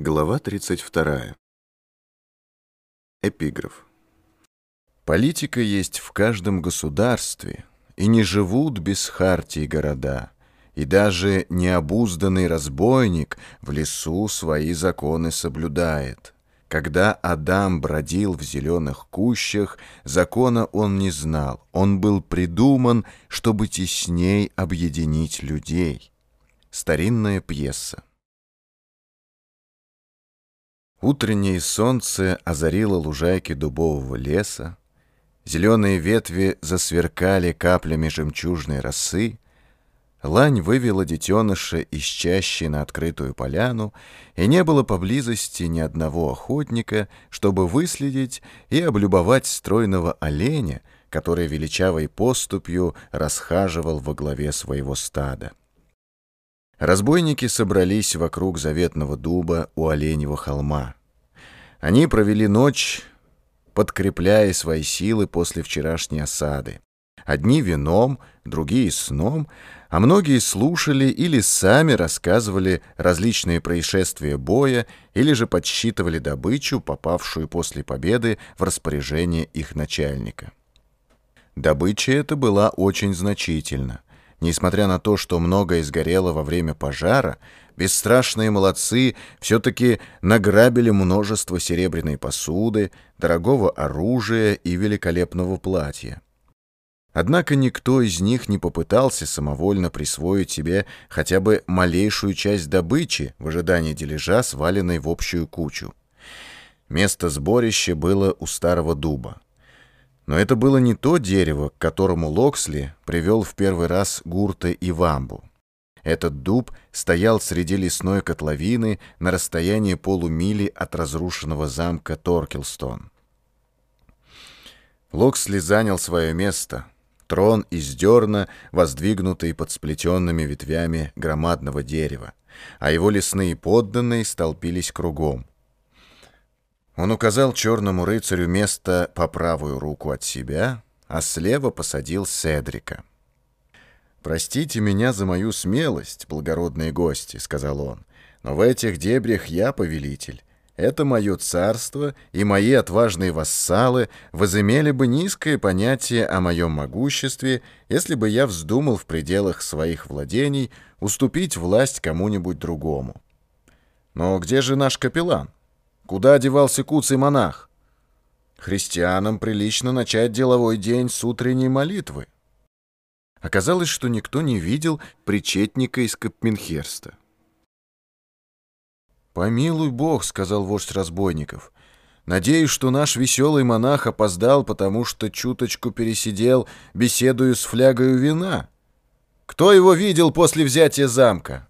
Глава 32. Эпиграф. Политика есть в каждом государстве, и не живут без хартии города, и даже необузданный разбойник в лесу свои законы соблюдает. Когда Адам бродил в зеленых кущах, закона он не знал, он был придуман, чтобы тесней объединить людей. Старинная пьеса. Утреннее солнце озарило лужайки дубового леса, зеленые ветви засверкали каплями жемчужной росы, лань вывела детеныша из чащи на открытую поляну, и не было поблизости ни одного охотника, чтобы выследить и облюбовать стройного оленя, который величавой поступью расхаживал во главе своего стада. Разбойники собрались вокруг заветного дуба у Оленьего холма. Они провели ночь, подкрепляя свои силы после вчерашней осады. Одни вином, другие сном, а многие слушали или сами рассказывали различные происшествия боя или же подсчитывали добычу, попавшую после победы в распоряжение их начальника. Добыча эта была очень значительна. Несмотря на то, что многое сгорело во время пожара, бесстрашные молодцы все-таки награбили множество серебряной посуды, дорогого оружия и великолепного платья. Однако никто из них не попытался самовольно присвоить себе хотя бы малейшую часть добычи в ожидании дележа, сваленной в общую кучу. Место сборища было у старого дуба. Но это было не то дерево, к которому Локсли привел в первый раз Гурта и Вамбу. Этот дуб стоял среди лесной котловины на расстоянии полумили от разрушенного замка Торкелстон. Локсли занял свое место. Трон из дерна, воздвигнутый под сплетенными ветвями громадного дерева, а его лесные подданные столпились кругом. Он указал черному рыцарю место по правую руку от себя, а слева посадил Седрика. «Простите меня за мою смелость, благородные гости», — сказал он, «но в этих дебрях я повелитель. Это мое царство, и мои отважные вассалы возымели бы низкое понятие о моем могуществе, если бы я вздумал в пределах своих владений уступить власть кому-нибудь другому. Но где же наш капеллан? Куда девался куцый монах? Христианам прилично начать деловой день с утренней молитвы. Оказалось, что никто не видел причетника из Капменхерста. «Помилуй Бог», — сказал вождь разбойников. «Надеюсь, что наш веселый монах опоздал, потому что чуточку пересидел, беседую с флягою вина. Кто его видел после взятия замка?»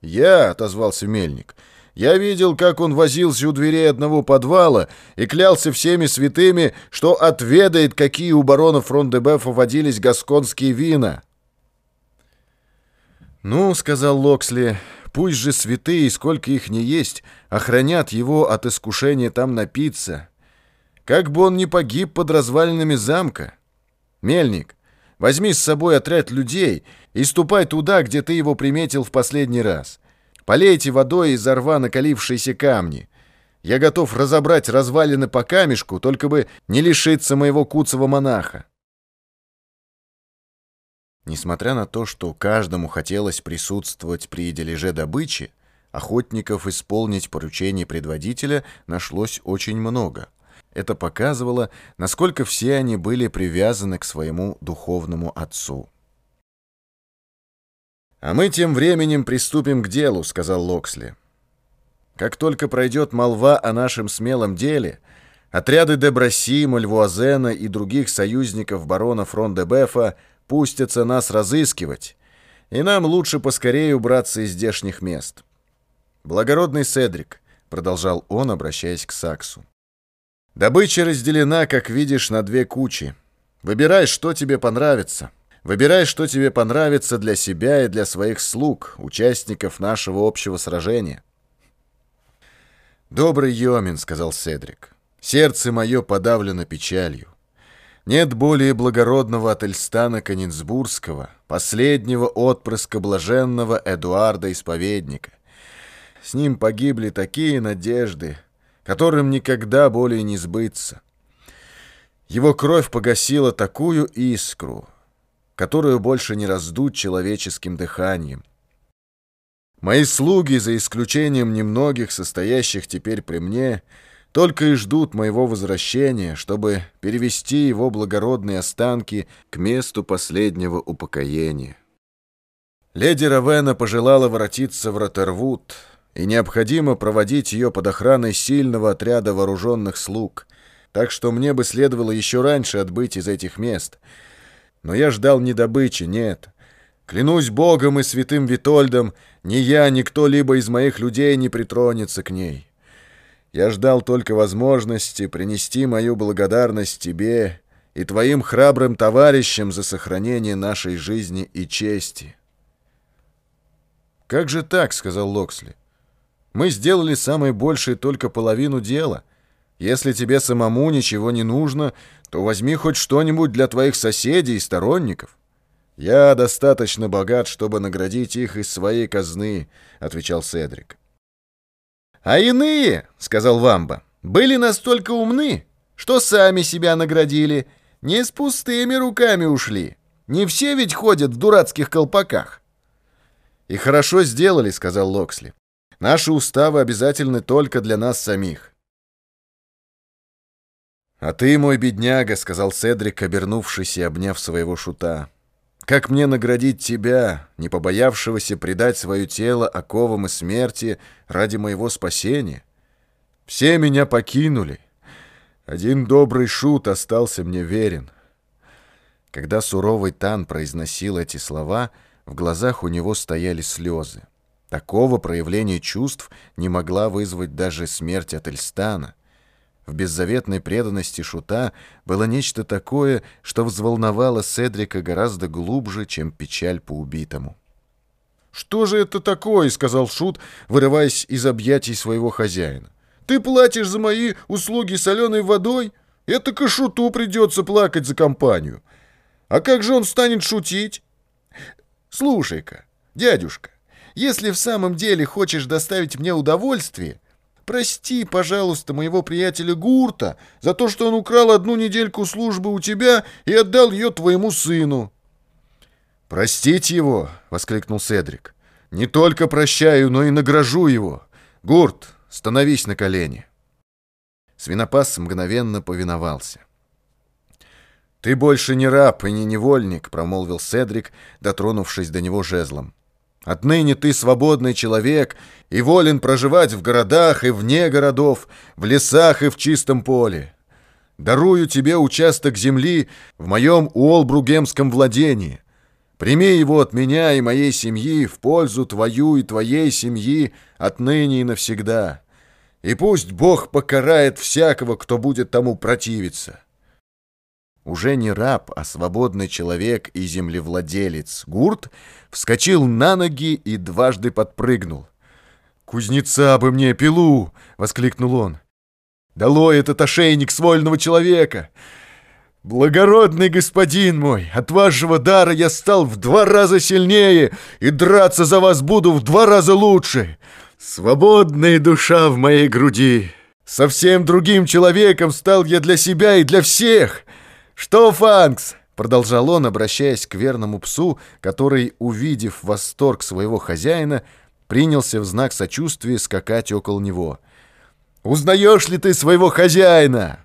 «Я», — отозвался мельник, — я видел, как он возился у дверей одного подвала и клялся всеми святыми, что отведает, какие у барона Фрон-де-Бефа водились гасконские вина. «Ну, — сказал Локсли, — пусть же святые, сколько их не есть, охранят его от искушения там напиться. Как бы он ни погиб под развалинами замка. Мельник, возьми с собой отряд людей и ступай туда, где ты его приметил в последний раз». Полейте водой из рва накалившиеся камни. Я готов разобрать развалины по камешку, только бы не лишиться моего куцого монаха. Несмотря на то, что каждому хотелось присутствовать при дележе добычи, охотников исполнить поручение предводителя нашлось очень много. Это показывало, насколько все они были привязаны к своему духовному отцу. «А мы тем временем приступим к делу», — сказал Локсли. «Как только пройдет молва о нашем смелом деле, отряды Дебросима, Львуазена и других союзников барона Фрон-де-Бефа пустятся нас разыскивать, и нам лучше поскорее убраться из здешних мест. Благородный Седрик», — продолжал он, обращаясь к Саксу, — «добыча разделена, как видишь, на две кучи. Выбирай, что тебе понравится». Выбирай, что тебе понравится для себя и для своих слуг, участников нашего общего сражения. «Добрый Йомин», — сказал Седрик, — «сердце мое подавлено печалью. Нет более благородного от Эльстана Конинсбургского, последнего отпрыска блаженного Эдуарда Исповедника. с ним погибли такие надежды, которым никогда более не сбыться. Его кровь погасила такую искру, которую больше не раздуть человеческим дыханием. Мои слуги, за исключением немногих, состоящих теперь при мне, только и ждут моего возвращения, чтобы перевести его благородные останки к месту последнего упокоения. Леди Равена пожелала воротиться в Ротервуд, и необходимо проводить ее под охраной сильного отряда вооруженных слуг — так что мне бы следовало еще раньше отбыть из этих мест. Но я ждал не добычи, нет. Клянусь Богом и святым Витольдом, ни я, ни кто-либо из моих людей не притронется к ней. Я ждал только возможности принести мою благодарность тебе и твоим храбрым товарищам за сохранение нашей жизни и чести. «Как же так?» — сказал Локсли. «Мы сделали самое большее только половину дела». Если тебе самому ничего не нужно, то возьми хоть что-нибудь для твоих соседей и сторонников. Я достаточно богат, чтобы наградить их из своей казны, отвечал Седрик. А иные, сказал Вамба, были настолько умны, что сами себя наградили, не с пустыми руками ушли. Не все ведь ходят в дурацких колпаках. И хорошо сделали, сказал Локсли. Наши уставы обязательны только для нас самих. «А ты, мой бедняга», — сказал Седрик, обернувшись и обняв своего шута. «Как мне наградить тебя, не побоявшегося предать свое тело оковам и смерти ради моего спасения? Все меня покинули. Один добрый шут остался мне верен». Когда суровый Тан произносил эти слова, в глазах у него стояли слезы. Такого проявления чувств не могла вызвать даже смерть от Эльстана. В беззаветной преданности Шута было нечто такое, что взволновало Седрика гораздо глубже, чем печаль по убитому. «Что же это такое?» — сказал Шут, вырываясь из объятий своего хозяина. «Ты платишь за мои услуги соленой водой? Это к Шуту придется плакать за компанию. А как же он станет шутить? Слушай-ка, дядюшка, если в самом деле хочешь доставить мне удовольствие, Прости, пожалуйста, моего приятеля Гурта за то, что он украл одну недельку службы у тебя и отдал ее твоему сыну». «Простить его!» — воскликнул Седрик. «Не только прощаю, но и награжу его. Гурт, становись на колени». Свинопас мгновенно повиновался. «Ты больше не раб и не невольник», — промолвил Седрик, дотронувшись до него жезлом. Отныне ты свободный человек и волен проживать в городах и вне городов, в лесах и в чистом поле. Дарую тебе участок земли в моем Уолбругемском владении. Прими его от меня и моей семьи в пользу твою и твоей семьи отныне и навсегда. И пусть Бог покарает всякого, кто будет тому противиться» уже не раб, а свободный человек и землевладелец, Гурт, вскочил на ноги и дважды подпрыгнул. «Кузнеца бы мне пилу!» — воскликнул он. «Долой этот ошейник свольного человека! Благородный господин мой, от вашего дара я стал в два раза сильнее и драться за вас буду в два раза лучше! Свободная душа в моей груди! Совсем другим человеком стал я для себя и для всех!» «Что, Фанкс?» — продолжал он, обращаясь к верному псу, который, увидев восторг своего хозяина, принялся в знак сочувствия скакать около него. «Узнаешь ли ты своего хозяина?»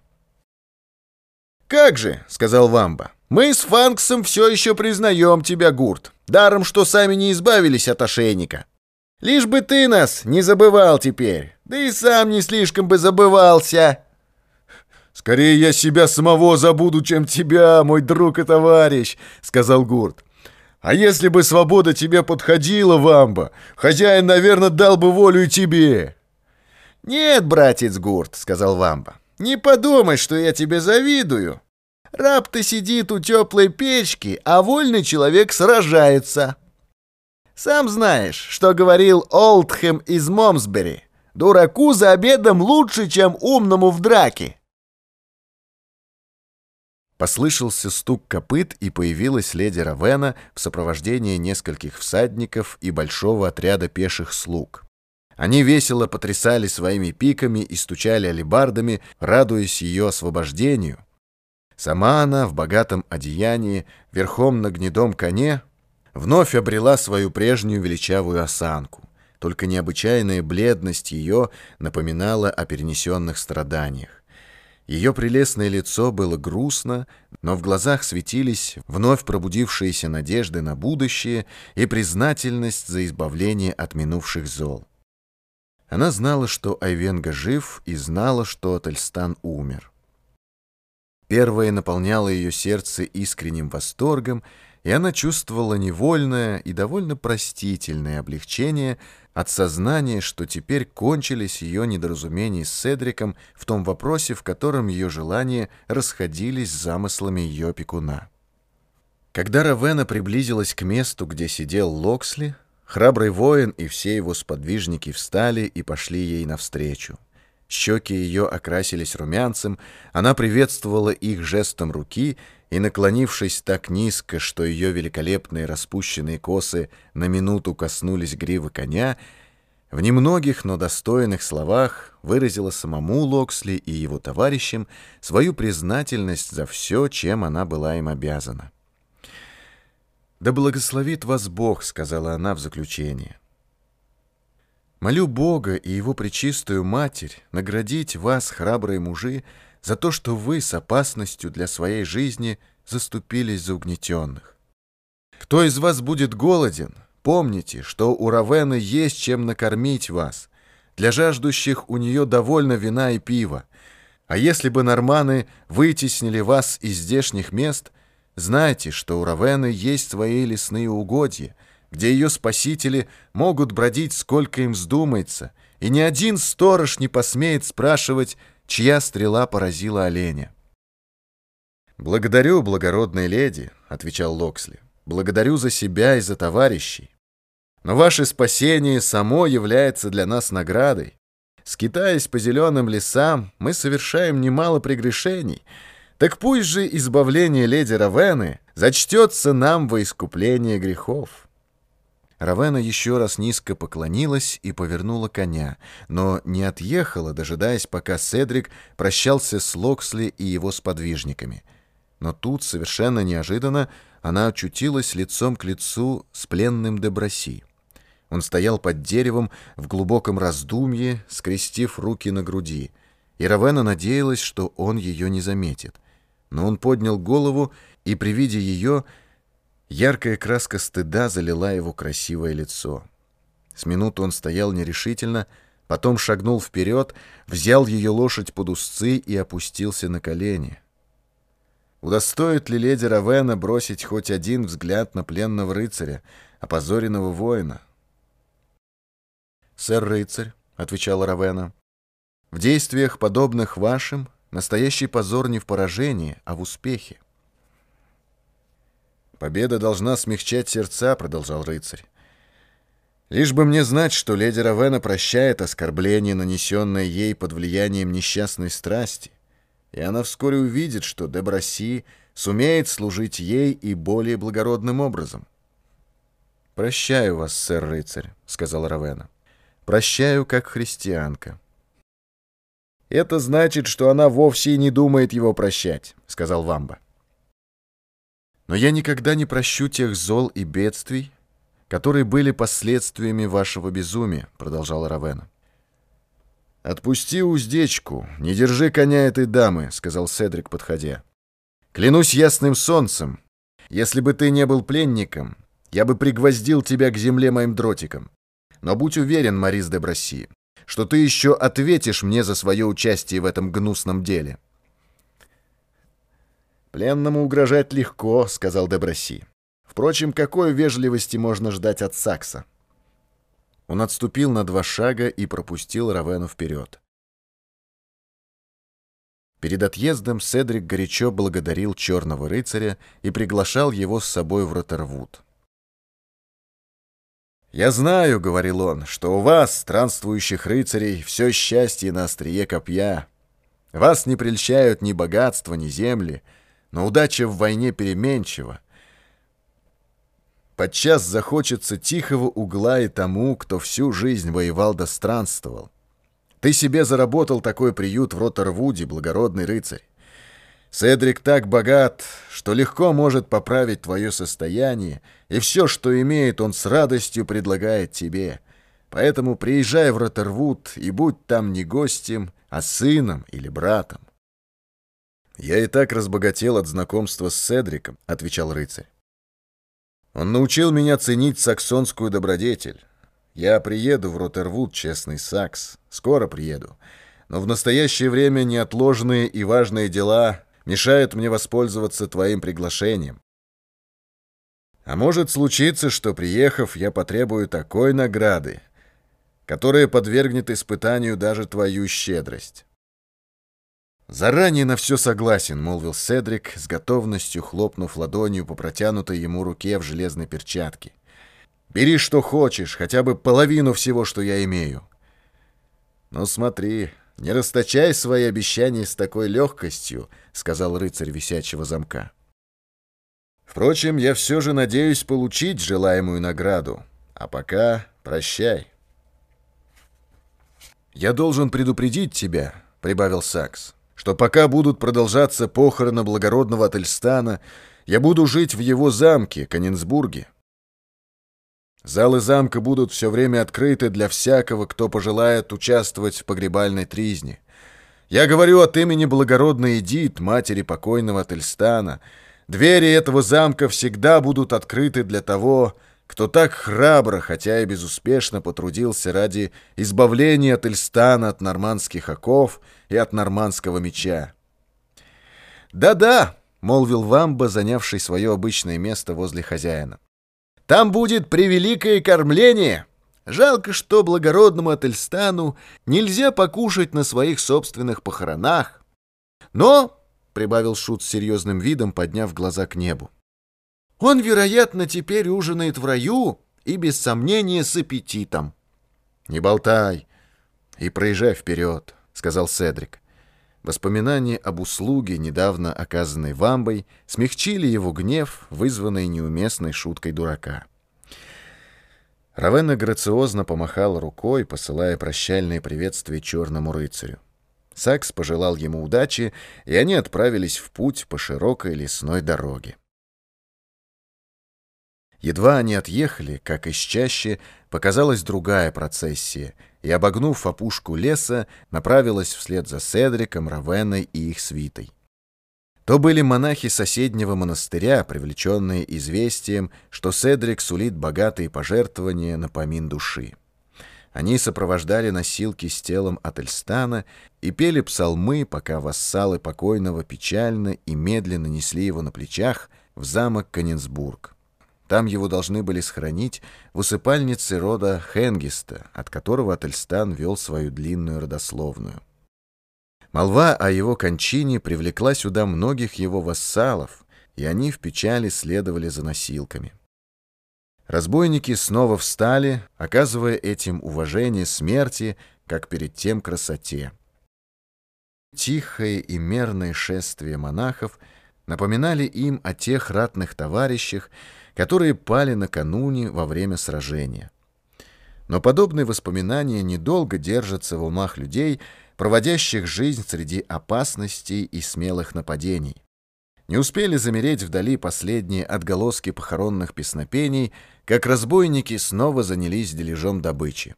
«Как же», — сказал Вамба, — «мы с Фанксом все еще признаем тебя, Гурт, даром, что сами не избавились от ошейника. Лишь бы ты нас не забывал теперь, да и сам не слишком бы забывался». «Скорее я себя самого забуду, чем тебя, мой друг и товарищ», — сказал Гурт. «А если бы свобода тебе подходила, Вамба, хозяин, наверное, дал бы волю и тебе». «Нет, братец Гурт», — сказал Вамба, — «не подумай, что я тебе завидую. Раб-то сидит у теплой печки, а вольный человек сражается». «Сам знаешь, что говорил Олдхэм из Момсбери. Дураку за обедом лучше, чем умному в драке». Послышался стук копыт, и появилась леди Равена в сопровождении нескольких всадников и большого отряда пеших слуг. Они весело потрясали своими пиками и стучали алебардами, радуясь ее освобождению. Сама она в богатом одеянии, верхом на гнедом коне, вновь обрела свою прежнюю величавую осанку. Только необычайная бледность ее напоминала о перенесенных страданиях. Ее прелестное лицо было грустно, но в глазах светились вновь пробудившиеся надежды на будущее и признательность за избавление от минувших зол. Она знала, что Айвенга жив, и знала, что Тельстан умер. Первое наполняло ее сердце искренним восторгом, и она чувствовала невольное и довольно простительное облегчение от сознания, что теперь кончились ее недоразумения с Седриком в том вопросе, в котором ее желания расходились с замыслами ее опекуна. Когда Равена приблизилась к месту, где сидел Локсли, храбрый воин и все его сподвижники встали и пошли ей навстречу. Щеки ее окрасились румянцем, она приветствовала их жестом руки и, наклонившись так низко, что ее великолепные распущенные косы на минуту коснулись гривы коня, в немногих, но достойных словах выразила самому Локсли и его товарищам свою признательность за все, чем она была им обязана. «Да благословит вас Бог», — сказала она в заключение. Молю Бога и Его Пречистую Матерь наградить вас, храбрые мужи, за то, что вы с опасностью для своей жизни заступились за угнетенных. Кто из вас будет голоден, помните, что у Равены есть чем накормить вас. Для жаждущих у нее довольно вина и пива. А если бы норманы вытеснили вас из здешних мест, знайте, что у Равены есть свои лесные угодья — где ее спасители могут бродить сколько им вздумается, и ни один сторож не посмеет спрашивать, чья стрела поразила оленя. «Благодарю, благородная леди», — отвечал Локсли. «Благодарю за себя и за товарищей. Но ваше спасение само является для нас наградой. Скитаясь по зеленым лесам, мы совершаем немало прегрешений. Так пусть же избавление леди Равены зачтется нам во искупление грехов». Равена еще раз низко поклонилась и повернула коня, но не отъехала, дожидаясь, пока Седрик прощался с Локсли и его сподвижниками. Но тут, совершенно неожиданно, она очутилась лицом к лицу с пленным Деброси. Он стоял под деревом в глубоком раздумье, скрестив руки на груди, и Равена надеялась, что он ее не заметит. Но он поднял голову, и при виде ее — Яркая краска стыда залила его красивое лицо. С минуту он стоял нерешительно, потом шагнул вперед, взял ее лошадь под узцы и опустился на колени. Удостоит ли леди Равена бросить хоть один взгляд на пленного рыцаря, опозоренного воина? «Сэр-рыцарь», — отвечала Равена, — «в действиях, подобных вашим, настоящий позор не в поражении, а в успехе. «Победа должна смягчать сердца», — продолжал рыцарь. «Лишь бы мне знать, что леди Равена прощает оскорбление, нанесенное ей под влиянием несчастной страсти, и она вскоре увидит, что Деброси сумеет служить ей и более благородным образом». «Прощаю вас, сэр-рыцарь», — сказал Равена. «Прощаю, как христианка». «Это значит, что она вовсе и не думает его прощать», — сказал Вамба. Но я никогда не прощу тех зол и бедствий, которые были последствиями вашего безумия, продолжал Равена. «Отпусти уздечку, не держи коня этой дамы», — сказал Седрик, подходя. «Клянусь ясным солнцем, если бы ты не был пленником, я бы пригвоздил тебя к земле моим дротиком. Но будь уверен, Марис де Бросси, что ты еще ответишь мне за свое участие в этом гнусном деле». «Пленному угрожать легко», — сказал Деброси. «Впрочем, какой вежливости можно ждать от Сакса?» Он отступил на два шага и пропустил Равену вперед. Перед отъездом Седрик горячо благодарил черного рыцаря и приглашал его с собой в Ротервуд. «Я знаю, — говорил он, — что у вас, странствующих рыцарей, все счастье на острие копья. Вас не прельщают ни богатство, ни земли, — но удача в войне переменчива. Подчас захочется тихого угла и тому, кто всю жизнь воевал да странствовал. Ты себе заработал такой приют в Роттервуде, благородный рыцарь. Седрик так богат, что легко может поправить твое состояние, и все, что имеет, он с радостью предлагает тебе. Поэтому приезжай в Роттервуд и будь там не гостем, а сыном или братом. «Я и так разбогател от знакомства с Седриком», — отвечал рыцарь. Он научил меня ценить саксонскую добродетель. Я приеду в Ротервуд, честный сакс. Скоро приеду. Но в настоящее время неотложные и важные дела мешают мне воспользоваться твоим приглашением. А может случиться, что, приехав, я потребую такой награды, которая подвергнет испытанию даже твою щедрость. «Заранее на все согласен», — молвил Седрик, с готовностью хлопнув ладонью по протянутой ему руке в железной перчатке. «Бери что хочешь, хотя бы половину всего, что я имею». «Ну смотри, не расточай свои обещания с такой легкостью», — сказал рыцарь висячего замка. «Впрочем, я все же надеюсь получить желаемую награду. А пока прощай». «Я должен предупредить тебя», — прибавил Сакс что пока будут продолжаться похороны благородного Ательстана, я буду жить в его замке, Конинсбурге. Залы замка будут все время открыты для всякого, кто пожелает участвовать в погребальной тризне. Я говорю от имени благородной Эдит, матери покойного Ательстана. Двери этого замка всегда будут открыты для того, кто так храбро, хотя и безуспешно потрудился ради избавления от Ильстана от нормандских оков и от нормандского меча. «Да-да», — молвил Вамба, занявший свое обычное место возле хозяина. «Там будет превеликое кормление. Жалко, что благородному Ательстану нельзя покушать на своих собственных похоронах. Но, — прибавил Шут с серьезным видом, подняв глаза к небу, он, вероятно, теперь ужинает в раю и, без сомнения, с аппетитом. — Не болтай и проезжай вперед, — сказал Седрик. Воспоминания об услуге, недавно оказанной вамбой, смягчили его гнев, вызванный неуместной шуткой дурака. Равенна грациозно помахала рукой, посылая прощальное приветствие черному рыцарю. Сакс пожелал ему удачи, и они отправились в путь по широкой лесной дороге. Едва они отъехали, как из чаще, показалась другая процессия, и, обогнув опушку леса, направилась вслед за Седриком, Равеной и их свитой. То были монахи соседнего монастыря, привлеченные известием, что Седрик сулит богатые пожертвования на помин души. Они сопровождали носилки с телом Ательстана и пели псалмы, пока вассалы покойного печально и медленно несли его на плечах в замок Конинсбург. Там его должны были схоронить в усыпальнице рода Хенгиста, от которого Ательстан вел свою длинную родословную. Молва о его кончине привлекла сюда многих его вассалов, и они в печали следовали за носилками. Разбойники снова встали, оказывая этим уважение смерти, как перед тем красоте. Тихое и мерное шествие монахов напоминали им о тех ратных товарищах, которые пали накануне во время сражения. Но подобные воспоминания недолго держатся в умах людей, проводящих жизнь среди опасностей и смелых нападений. Не успели замереть вдали последние отголоски похоронных песнопений, как разбойники снова занялись дележом добычи.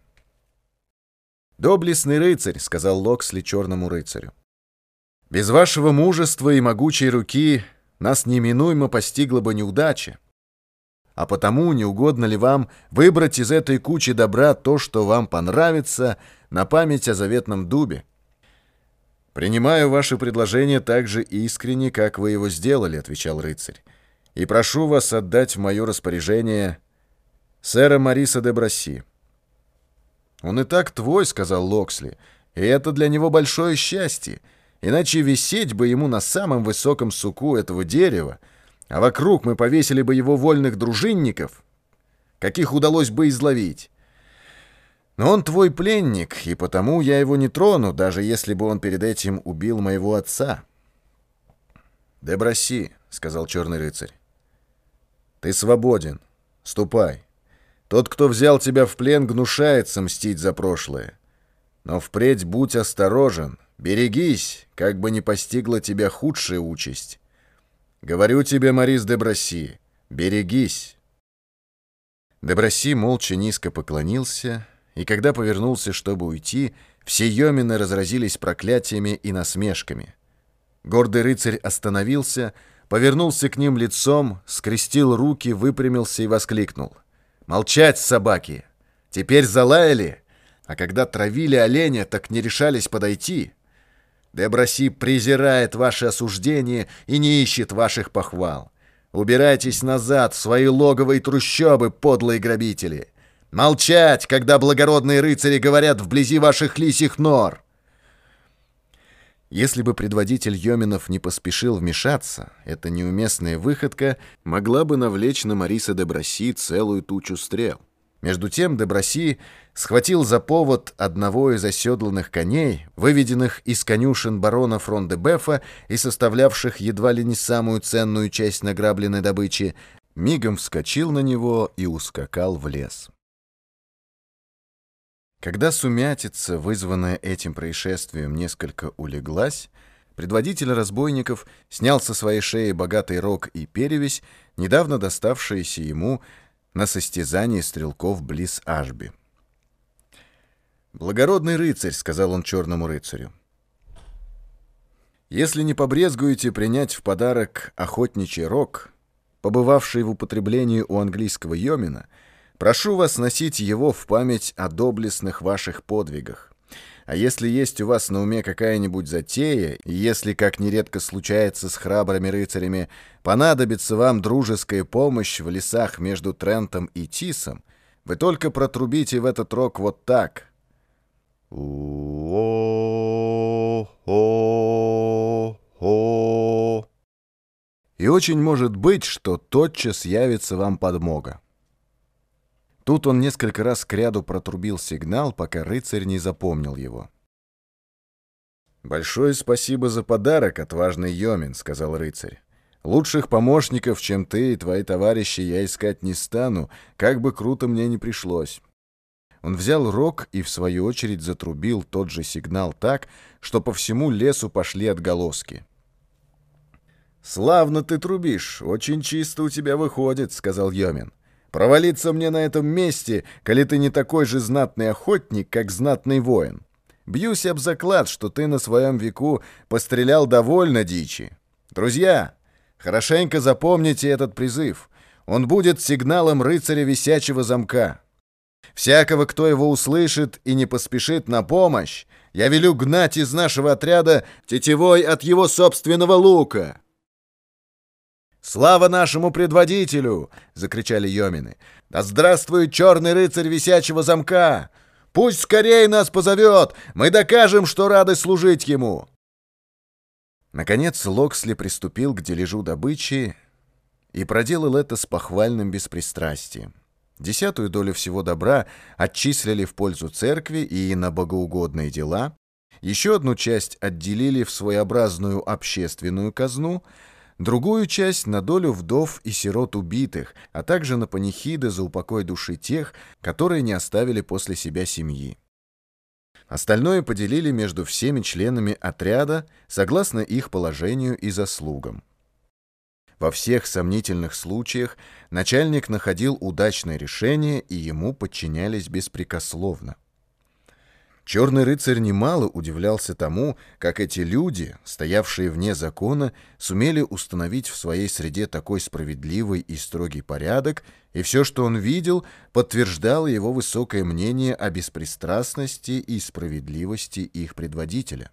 «Доблестный рыцарь», — сказал Локсли черному рыцарю. «Без вашего мужества и могучей руки нас неминуемо постигла бы неудача а потому не угодно ли вам выбрать из этой кучи добра то, что вам понравится, на память о заветном дубе? «Принимаю ваше предложение так же искренне, как вы его сделали», — отвечал рыцарь, «и прошу вас отдать в мое распоряжение сэра Мариса де Бросси». «Он и так твой», — сказал Локсли, — «и это для него большое счастье, иначе висеть бы ему на самом высоком суку этого дерева, а вокруг мы повесили бы его вольных дружинников, каких удалось бы изловить. Но он твой пленник, и потому я его не трону, даже если бы он перед этим убил моего отца. «Деброси», — сказал черный рыцарь, — «ты свободен. Ступай. Тот, кто взял тебя в плен, гнушается мстить за прошлое. Но впредь будь осторожен, берегись, как бы не постигла тебя худшая участь. Говорю тебе, Марис де Браси, берегись. Деброси молча низко поклонился, и когда повернулся, чтобы уйти, все Йомины разразились проклятиями и насмешками. Гордый рыцарь остановился, повернулся к ним лицом, скрестил руки, выпрямился и воскликнул. «Молчать, собаки! Теперь залаяли, а когда травили оленя, так не решались подойти. Деброси презирает ваше осуждение и не ищет ваших похвал. Убирайтесь назад в свои логовые трущобы, подлые грабители. Молчать, когда благородные рыцари говорят вблизи ваших лисих нор. Если бы предводитель Йоминов не поспешил вмешаться, эта неуместная выходка могла бы навлечь на Мариса де Браси целую тучу стрел. Между тем Деброси схватил за повод одного из оседланных коней, выведенных из конюшен барона фрон де Бефа и составлявших едва ли не самую ценную часть награбленной добычи, мигом вскочил на него и ускакал в лес. Когда сумятица, вызванная этим происшествием, несколько улеглась, предводитель разбойников снял со своей шеи богатый рог и перевесь, недавно доставшиеся ему на состязание стрелков близ Ашби. «Благородный рыцарь», — сказал он черному рыцарю, — «если не побрезгуете принять в подарок охотничий рог, побывавший в употреблении у английского Йомина, прошу вас носить его в память о доблестных ваших подвигах. А если есть у вас на уме какая-нибудь затея, и если, как нередко случается с храбрыми рыцарями, понадобится вам дружеская помощь в лесах между Трентом и Тисом, вы только протрубите в этот рог вот так. И очень может быть, что тотчас явится вам подмога. Тут он несколько раз к ряду протрубил сигнал, пока рыцарь не запомнил его. «Большое спасибо за подарок, отважный Йомин», — сказал рыцарь. «Лучших помощников, чем ты и твои товарищи, я искать не стану, как бы круто мне не пришлось». Он взял рог и, в свою очередь, затрубил тот же сигнал так, что по всему лесу пошли отголоски. «Славно ты трубишь, очень чисто у тебя выходит», — сказал Йомин. Провалиться мне на этом месте, коли ты не такой же знатный охотник, как знатный воин. Бьюсь об заклад, что ты на своем веку пострелял довольно дичи. Друзья, хорошенько запомните этот призыв. Он будет сигналом рыцаря висячего замка. Всякого, кто его услышит и не поспешит на помощь, я велю гнать из нашего отряда тетевой от его собственного лука». «Слава нашему предводителю!» — закричали Йомины. «Да здравствует черный рыцарь висячего замка! Пусть скорее нас позовет! Мы докажем, что рады служить ему!» Наконец Локсли приступил к дележу добычи и проделал это с похвальным беспристрастием. Десятую долю всего добра отчислили в пользу церкви и на богоугодные дела, еще одну часть отделили в своеобразную общественную казну — другую часть на долю вдов и сирот убитых, а также на панихиды за упокой души тех, которые не оставили после себя семьи. Остальное поделили между всеми членами отряда согласно их положению и заслугам. Во всех сомнительных случаях начальник находил удачное решение, и ему подчинялись беспрекословно. Черный рыцарь немало удивлялся тому, как эти люди, стоявшие вне закона, сумели установить в своей среде такой справедливый и строгий порядок, и все, что он видел, подтверждало его высокое мнение о беспристрастности и справедливости их предводителя.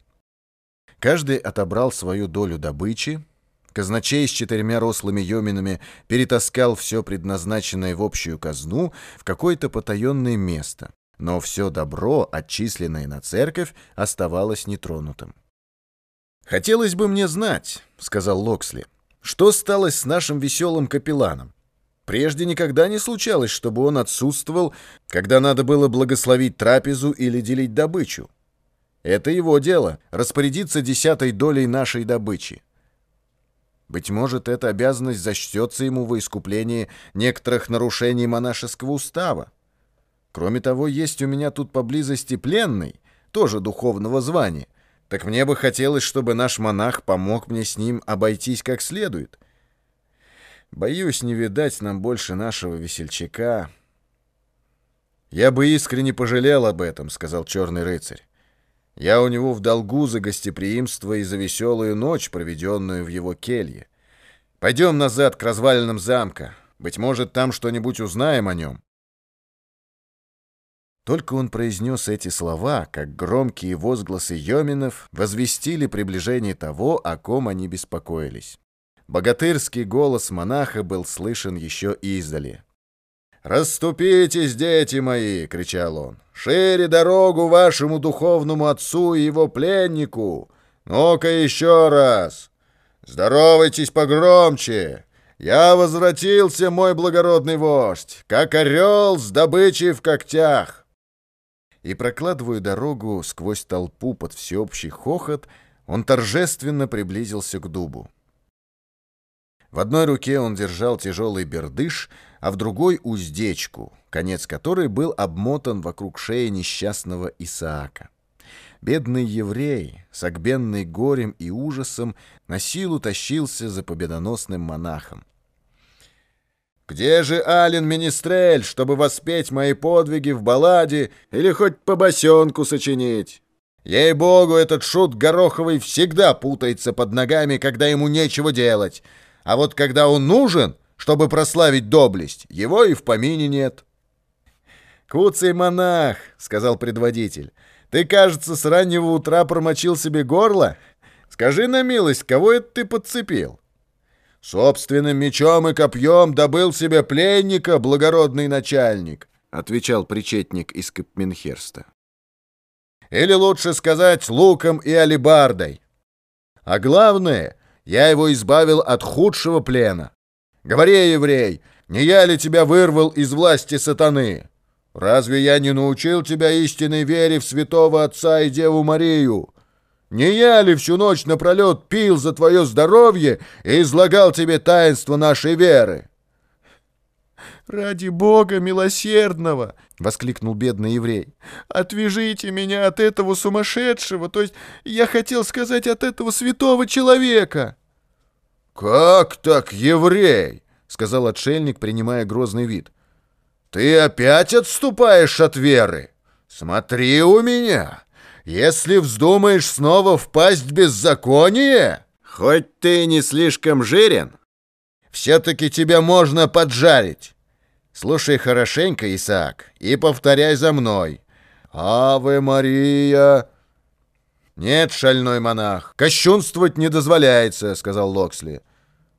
Каждый отобрал свою долю добычи, Казначей с четырьмя рослыми йоминами перетаскал все предназначенное в общую казну в какое-то потаенное место но все добро, отчисленное на церковь, оставалось нетронутым. «Хотелось бы мне знать», — сказал Локсли, — «что стало с нашим веселым капелланом? Прежде никогда не случалось, чтобы он отсутствовал, когда надо было благословить трапезу или делить добычу. Это его дело — распорядиться десятой долей нашей добычи. Быть может, эта обязанность зачтется ему во искуплении некоторых нарушений монашеского устава. Кроме того, есть у меня тут поблизости пленный, тоже духовного звания. Так мне бы хотелось, чтобы наш монах помог мне с ним обойтись как следует. Боюсь, не видать нам больше нашего весельчака. Я бы искренне пожалел об этом, сказал черный рыцарь. Я у него в долгу за гостеприимство и за веселую ночь, проведенную в его келье. Пойдем назад к развалинам замка. Быть может, там что-нибудь узнаем о нем. Только он произнес эти слова, как громкие возгласы Йоминов возвестили приближение того, о ком они беспокоились. Богатырский голос монаха был слышен еще издали. «Расступитесь, дети мои!» — кричал он. «Шире дорогу вашему духовному отцу и его пленнику! Ну-ка еще раз! Здоровайтесь погромче! Я возвратился, мой благородный вождь, как орел с добычей в когтях!» И прокладывая дорогу сквозь толпу под всеобщий хохот, он торжественно приблизился к дубу. В одной руке он держал тяжелый бердыш, а в другой — уздечку, конец которой был обмотан вокруг шеи несчастного Исаака. Бедный еврей, согбенный горем и ужасом, на силу тащился за победоносным монахом. «Где же Ален Министрель, чтобы воспеть мои подвиги в балладе или хоть по босенку сочинить?» Ей-богу, этот шут Гороховый всегда путается под ногами, когда ему нечего делать — а вот когда он нужен, чтобы прославить доблесть, его и в помине нет. «Куцый монах», — сказал предводитель, — «ты, кажется, с раннего утра промочил себе горло? Скажи на милость, кого это ты подцепил?» «Собственным мечом и копьем добыл себе пленника, благородный начальник», — отвечал причетник из Капменхерста. «Или лучше сказать, луком и алебардой. А главное — я его избавил от худшего плена. Говори, еврей, не я ли тебя вырвал из власти сатаны? Разве я не научил тебя истинной вере в святого Отца и Деву Марию? Не я ли всю ночь напролет пил за твое здоровье и излагал тебе таинство нашей веры?» «Ради Бога милосердного!» — воскликнул бедный еврей. «Отвяжите меня от этого сумасшедшего, то есть я хотел сказать от этого святого человека!» «Как так, еврей?» — сказал отшельник, принимая грозный вид. «Ты опять отступаешь от веры? Смотри у меня! Если вздумаешь снова впасть в беззаконие, хоть ты не слишком жирен, все-таки тебя можно поджарить. Слушай хорошенько, Исаак, и повторяй за мной. «Аве Мария!» «Нет, шальной монах, кощунствовать не дозволяется», — сказал Локсли.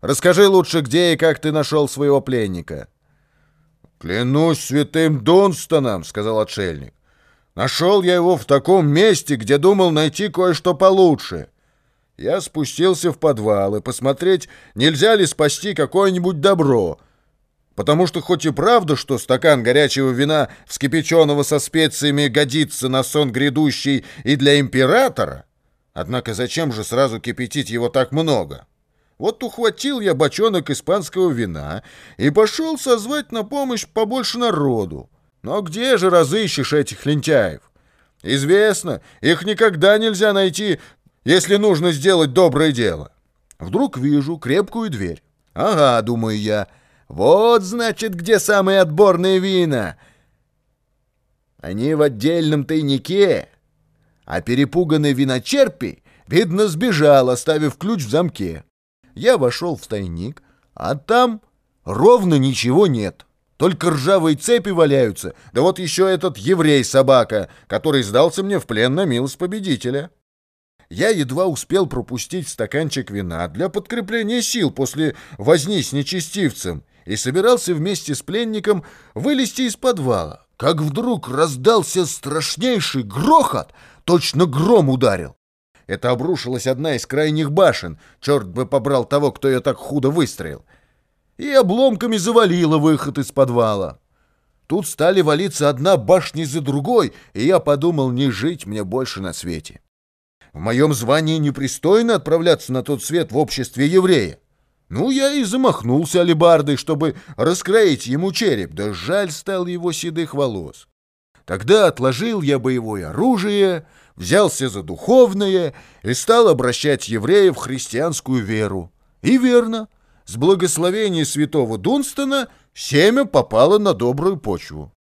«Расскажи лучше, где и как ты нашел своего пленника». «Клянусь святым Дунстоном», — сказал отшельник. «Нашел я его в таком месте, где думал найти кое-что получше. Я спустился в подвал и посмотреть, нельзя ли спасти какое-нибудь добро» потому что хоть и правда, что стакан горячего вина, вскипяченного со специями, годится на сон грядущий и для императора, однако зачем же сразу кипятить его так много? Вот ухватил я бочонок испанского вина и пошел созвать на помощь побольше народу. Но где же разыщешь этих лентяев? Известно, их никогда нельзя найти, если нужно сделать доброе дело. Вдруг вижу крепкую дверь. Ага, думаю я, — вот, значит, где самые отборные вина. Они в отдельном тайнике, а перепуганный виночерпий, видно, сбежал, оставив ключ в замке. Я вошел в тайник, а там ровно ничего нет. Только ржавые цепи валяются, да вот еще этот еврей-собака, который сдался мне в плен на милость победителя. Я едва успел пропустить стаканчик вина для подкрепления сил после возни с нечестивцем, и собирался вместе с пленником вылезти из подвала, как вдруг раздался страшнейший грохот, точно гром ударил. Это обрушилась одна из крайних башен, черт бы побрал того, кто ее так худо выстроил, и обломками завалило выход из подвала. Тут стали валиться одна башня за другой, и я подумал, не жить мне больше на свете. В моем звании непристойно отправляться на тот свет в обществе еврея. Ну, я и замахнулся алебардой, чтобы раскроить ему череп, да жаль стал его седых волос. Тогда отложил я боевое оружие, взялся за духовное и стал обращать евреев в христианскую веру. И верно, с благословения святого Дунстона семя попало на добрую почву.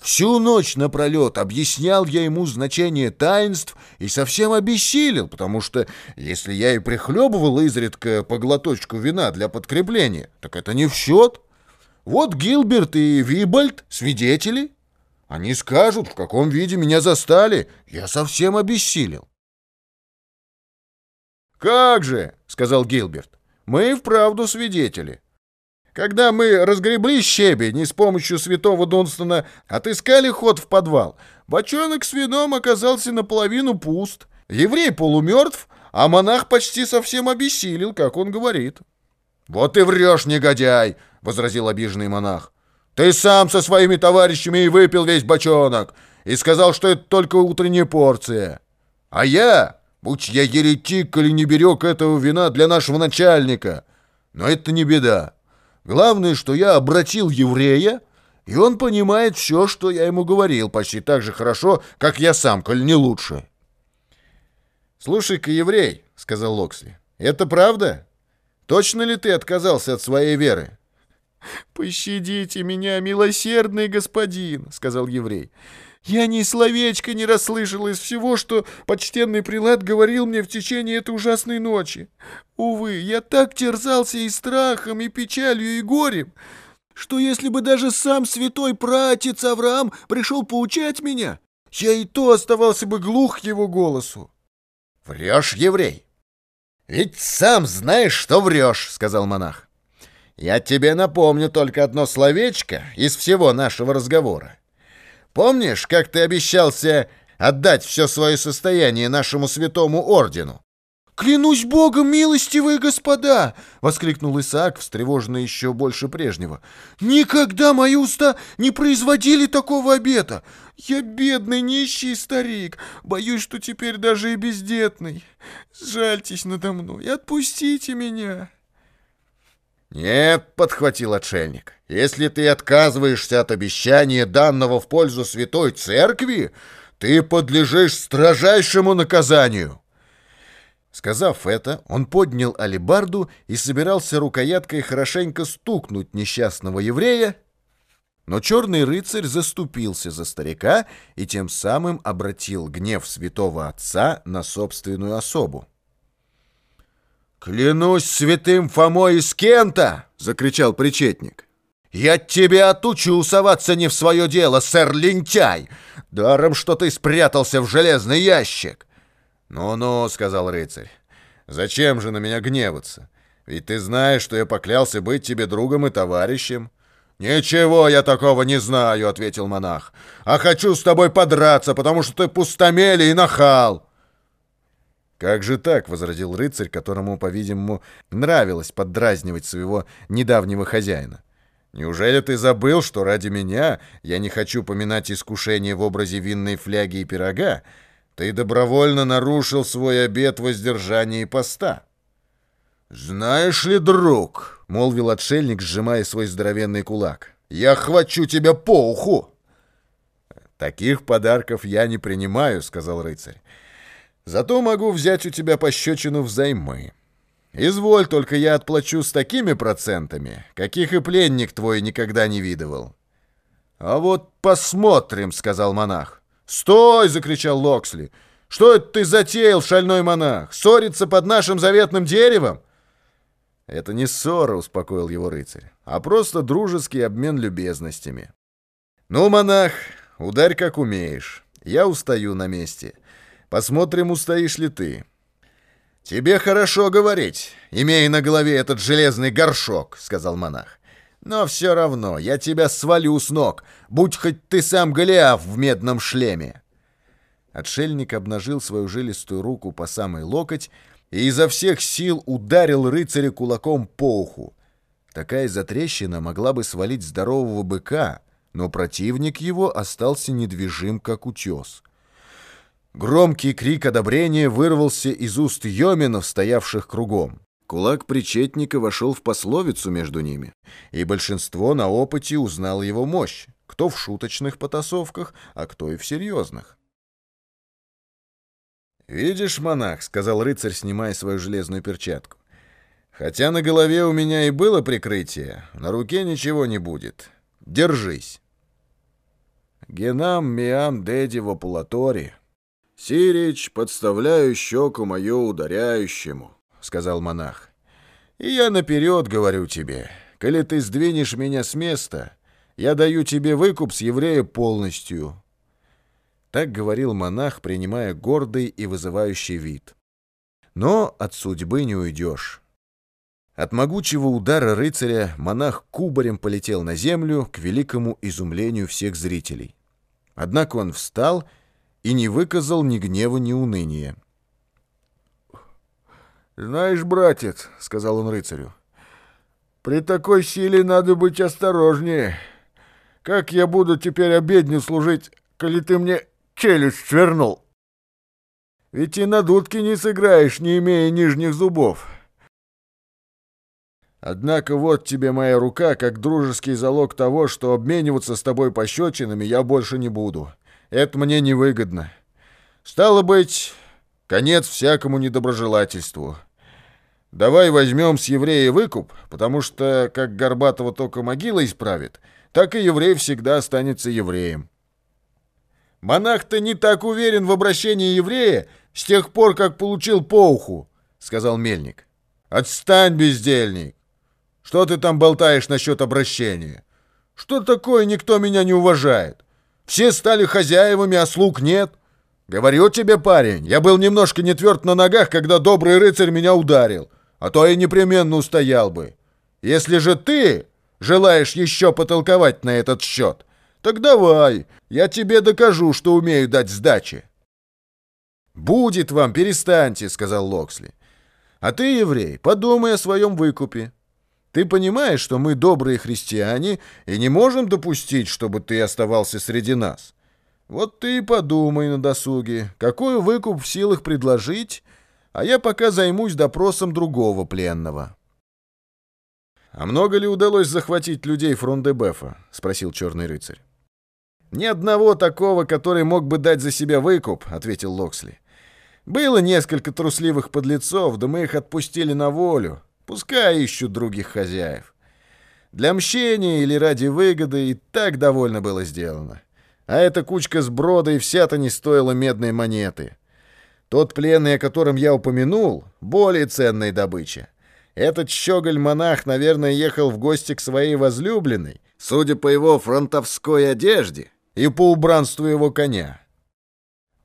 Всю ночь напролет объяснял я ему значение таинств и совсем обессилел, потому что если я и прихлебывал изредка по глоточку вина для подкрепления, так это не в счет. Вот Гилберт и Вибольд — свидетели. Они скажут, в каком виде меня застали. Я совсем обессилел. «Как же!» — сказал Гилберт. «Мы вправду свидетели». Когда мы разгребли щебень и с помощью святого Донстона отыскали ход в подвал, бочонок с вином оказался наполовину пуст. Еврей полумертв, а монах почти совсем обессилел, как он говорит. «Вот и врешь, негодяй!» — возразил обиженный монах. «Ты сам со своими товарищами и выпил весь бочонок и сказал, что это только утренняя порция. А я, будь я еретик или не берег этого вина для нашего начальника, но это не беда. Главное, что я обратил еврея, и он понимает все, что я ему говорил, почти так же хорошо, как я сам, коль не лучше. «Слушай-ка, еврей», — сказал Локсли, — «это правда? Точно ли ты отказался от своей веры?» «Пощадите меня, милосердный господин», — сказал еврей. Я ни словечко не расслышал из всего, что почтенный прилад говорил мне в течение этой ужасной ночи. Увы, я так терзался и страхом, и печалью, и горем, что если бы даже сам святой пратец Авраам пришел поучать меня, я и то оставался бы глух его голосу. — Врешь, еврей? Ведь сам знаешь, что врешь, — сказал монах. Я тебе напомню только одно словечко из всего нашего разговора. Помнишь, как ты обещался отдать все свое состояние нашему святому ордену? «Клянусь Богом, милостивые господа!» — воскликнул Исаак, встревоженный еще больше прежнего. «Никогда мои уста не производили такого обета! Я бедный, нищий старик, боюсь, что теперь даже и бездетный. Жальтесь надо мной, отпустите меня!» «Нет», — подхватил отшельник, — «если ты отказываешься от обещания, данного в пользу святой церкви, ты подлежишь строжайшему наказанию». Сказав это, он поднял алебарду и собирался рукояткой хорошенько стукнуть несчастного еврея, но черный рыцарь заступился за старика и тем самым обратил гнев святого отца на собственную особу. «Клянусь святым Фомой из Кента!» — закричал причетник. «Я тебя отучу соваться не в свое дело, сэр-лентяй! Даром, что ты спрятался в железный ящик!» «Ну-ну», — сказал рыцарь, — «зачем же на меня гневаться? Ведь ты знаешь, что я поклялся быть тебе другом и товарищем». «Ничего я такого не знаю», — ответил монах, — «а хочу с тобой подраться, потому что ты пустомели и нахал». «Как же так?» — возразил рыцарь, которому, по-видимому, нравилось поддразнивать своего недавнего хозяина. «Неужели ты забыл, что ради меня я не хочу поминать искушение в образе винной фляги и пирога? Ты добровольно нарушил свой обет воздержания и поста». «Знаешь ли, друг», — молвил отшельник, сжимая свой здоровенный кулак, — «я хвачу тебя по уху». «Таких подарков я не принимаю», — сказал рыцарь. Зато могу взять у тебя пощечину взаймы. Изволь, только я отплачу с такими процентами, каких и пленник твой никогда не видывал. А вот посмотрим, сказал монах. Стой, закричал Локсли. Что это ты затеял, шальной монах? Ссориться под нашим заветным деревом? Это не ссора, успокоил его рыцарь, а просто дружеский обмен любезностями. Ну, монах, ударь как умеешь. Я устаю на месте. Посмотрим, устоишь ли ты. Тебе хорошо говорить, имея на голове этот железный горшок, сказал монах. Но все равно я тебя свалю с ног, будь хоть ты сам Голиаф в медном шлеме. Отшельник обнажил свою жилистую руку по самой локоть и изо всех сил ударил рыцаря кулаком по уху. Такая затрещина могла бы свалить здорового быка, но противник его остался недвижим, как утес. Громкий крик одобрения вырвался из уст йоминов, стоявших кругом. Кулак причетника вошел в пословицу между ними, и большинство на опыте узнало его мощь, кто в шуточных потасовках, а кто и в серьезных. «Видишь, монах», — сказал рыцарь, снимая свою железную перчатку, «хотя на голове у меня и было прикрытие, на руке ничего не будет. Держись». «Генам миам деди вопулатори», «Сирич, подставляю щеку мою ударяющему», — сказал монах. «И я наперед говорю тебе, коли ты сдвинешь меня с места, я даю тебе выкуп с еврея полностью». Так говорил монах, принимая гордый и вызывающий вид. Но от судьбы не уйдешь. От могучего удара рыцаря монах кубарем полетел на землю к великому изумлению всех зрителей. Однако он встал и и не выказал ни гнева, ни уныния. «Знаешь, братец, — сказал он рыцарю, — при такой силе надо быть осторожнее. Как я буду теперь обедню служить, коли ты мне челюсть свернул? Ведь и на дудке не сыграешь, не имея нижних зубов». Однако вот тебе моя рука, как дружеский залог того, что обмениваться с тобой пощечинами я больше не буду. Это мне невыгодно. Стало быть, конец всякому недоброжелательству. Давай возьмем с еврея выкуп, потому что, как Горбатого только могила исправит, так и еврей всегда останется евреем. Монах-то не так уверен в обращении еврея с тех пор, как получил по уху, — сказал Мельник. Отстань, бездельник! Что ты там болтаешь насчет обращения? Что такое никто меня не уважает? Все стали хозяевами, а слуг нет. Говорю тебе, парень, я был немножко не тверд на ногах, когда добрый рыцарь меня ударил, а то я непременно устоял бы. Если же ты желаешь еще потолковать на этот счет, так давай, я тебе докажу, что умею дать сдачи. «Будет вам, перестаньте», — сказал Локсли. «А ты, еврей, подумай о своем выкупе. Ты понимаешь, что мы добрые христиане и не можем допустить, чтобы ты оставался среди нас? Вот ты и подумай на досуге, какой выкуп в силах предложить, а я пока займусь допросом другого пленного». «А много ли удалось захватить людей Фрондебефа?» — спросил черный рыцарь. «Ни одного такого, который мог бы дать за себя выкуп», — ответил Локсли. «Было несколько трусливых подлецов, да мы их отпустили на волю. Пускай ищут других хозяев. Для мщения или ради выгоды и так довольно было сделано. А эта кучка сброда и вся-то не стоила медной монеты. Тот пленный, о котором я упомянул, более ценная добыча. Этот щеголь-монах, наверное, ехал в гости к своей возлюбленной, судя по его фронтовской одежде и по убранству его коня.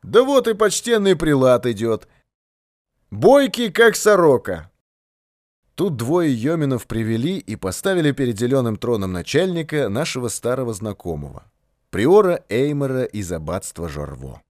Да вот и почтенный прилад идет. Бойкий, как сорока, Тут двое йоминов привели и поставили перед зеленым троном начальника нашего старого знакомого, приора Эймера из аббатства Жорво.